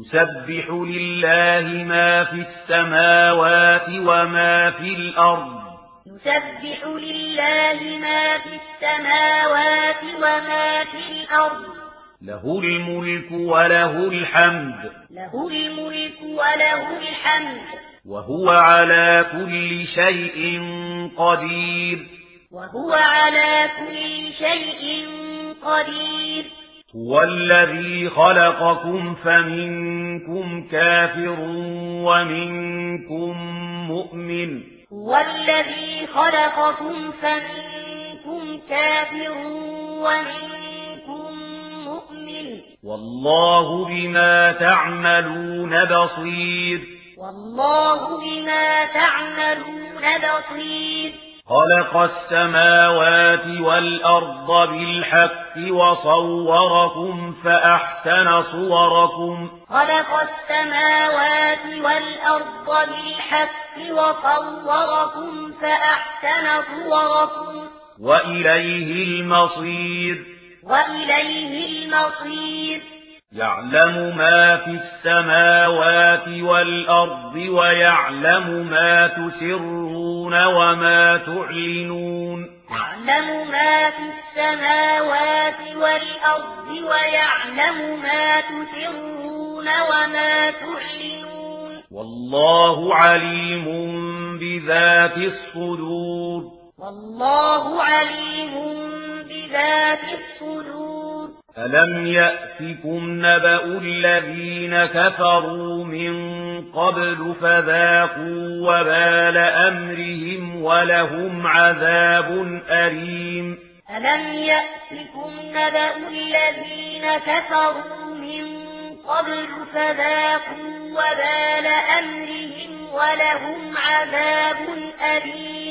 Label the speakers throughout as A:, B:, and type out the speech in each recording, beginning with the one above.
A: يسبح لله ما في السماوات وما في الأرض.
B: يسبح لله ما في السماوات وما في الأرض.
A: له الملك وله الحمد.
B: له الملك وله الحمد.
A: وهو على كل شيء قدير.
B: وهو على كل شيء قدير.
A: والَّذِي خلقكم فمنكم كافر ومنكم مؤمن
B: وَالَّذِي خلقكم فمنكم كافر ومنكم مؤمن
A: والله بما تعملون بصير
B: والله بما تعملون بصير
A: خلق السماوات والأرض بالحق وصوركم فأحسن صوركم.
B: خلق السماوات والأرض بالحق وصوركم فأحسن صوركم.
A: وإليه المصير.
B: وإليه المصير.
A: يعلم ما في السماوات والأرض ويعلم ما تسرون وما تعلنون
B: يعلم ما في السماوات والأرض ويعلم ما تسرون وما تعلنون
A: والله عليم بذات الصدور
B: والله عليم بذات الصدور
A: ألم يأتكم نبأ الذين كفروا من قبل فذاقوا وبال أمرهم ولهم عذاب أليم
B: ألم يأتكم نبأ الذين كفروا من قبل فذاقوا وبال أمرهم ولهم عذاب أليم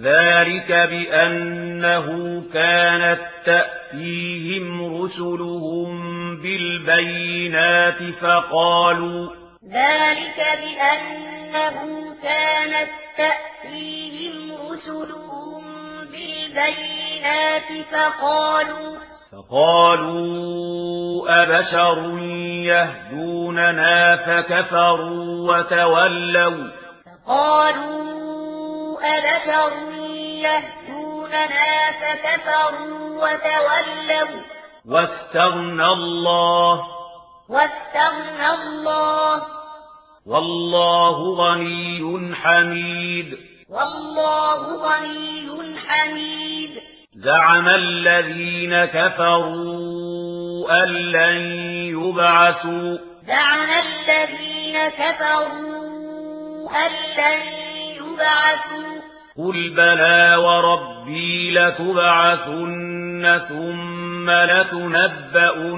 A: ذلك بأنه كانت تأتيهم رسلهم بالبينات فقالوا
B: ذلك بأنه كانت تأتيهم رسلهم بالبينات فقالوا
A: فقالوا أبشر يهدوننا فكفروا وتولوا
B: فقالوا أبشر يهدوننا فكفروا وتولوا
A: واستغنى الله
B: واستغنى الله
A: والله غني حميد
B: والله غني حميد
A: زعم الذين كفروا أن لن يبعثوا
B: زعم الذين كفروا أن لن يبعثوا
A: قل بلى وربي لتبعثن ثم لتنبؤن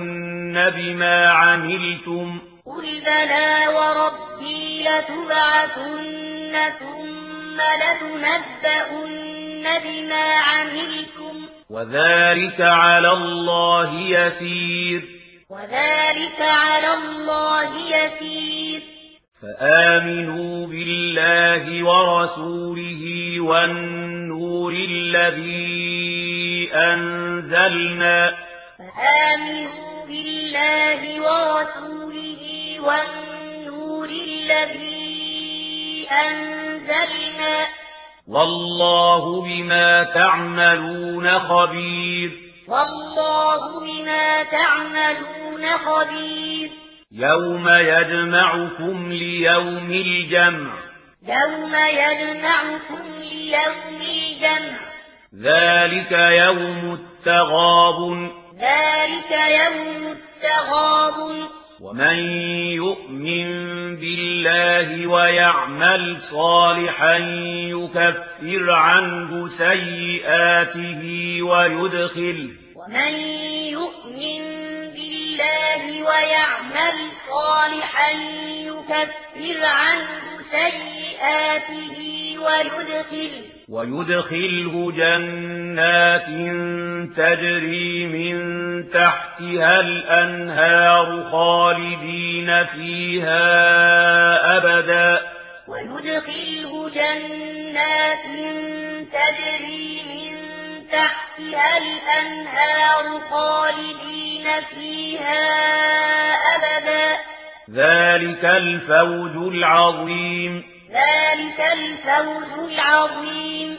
A: بما عملتم
B: قل بلى وربي لتبعثن ثم لَتُنَبَّأُنَّ بما عملتم
A: وذلك على الله يسير
B: وذلك على الله يسير
A: فآمنوا بالله ورسوله والنور الذي أنزلنا.
B: فآمنوا بالله ورسوله والنور الذي أنزلنا.
A: والله بما تعملون خبير.
B: والله بما تعملون خبير.
A: يوم يجمعكم ليوم الجمع.
B: يوم يجمعكم ليوم الجمع.
A: ذلك يوم التغاب
B: ذلك يوم التغاب
A: ومن يؤمن بالله ويعمل صالحا يكفر عنه سيئاته ويدخل
B: ومن يؤمن بالله ويعمل صالحا يكفر عنه سيئاته آيَاتِهِ وَيُدْخِلُ
A: وَيُدْخِلْهُ جَنَّاتٍ تَجْرِي مِن تَحْتِهَا الْأَنْهَارُ خَالِدِينَ فِيهَا أَبَدًا.
B: وَيُدْخِلْهُ جَنَّاتٍ تَجْرِي مِن تَحْتِهَا الْأَنْهَارُ خَالِدِينَ فِيهَا أَبَدًا.
A: ذَلِكَ الْفَوْزُ الْعَظِيمُ.
B: ذلك الفوز العظيم.